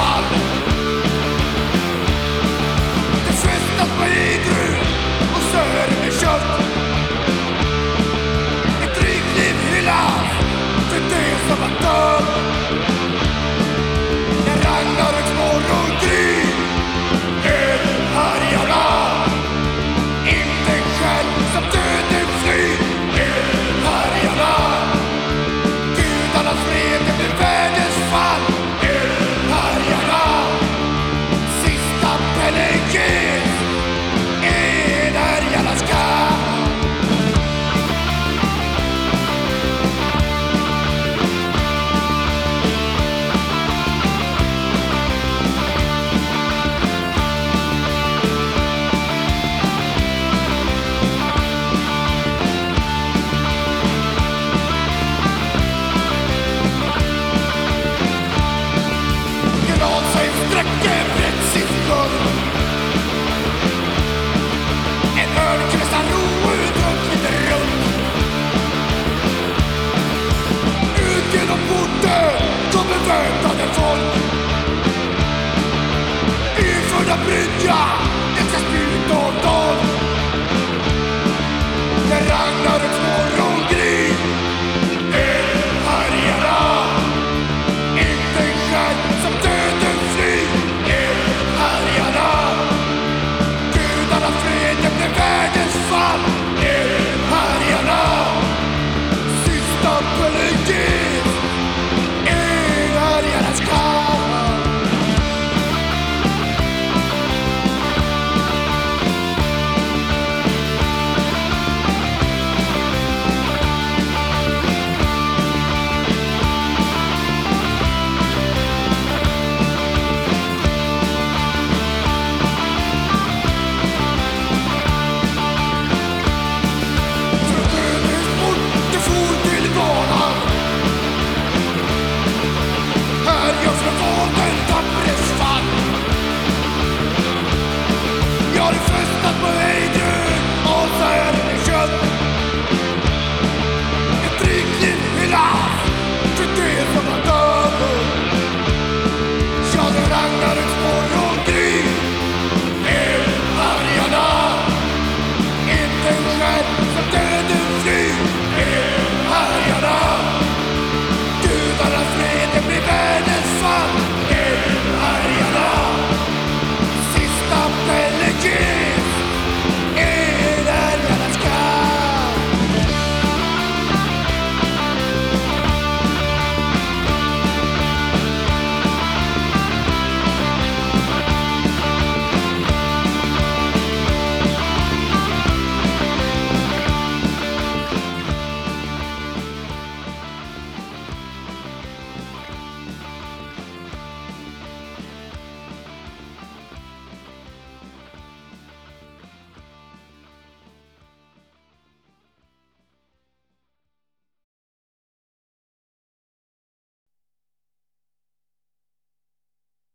Father.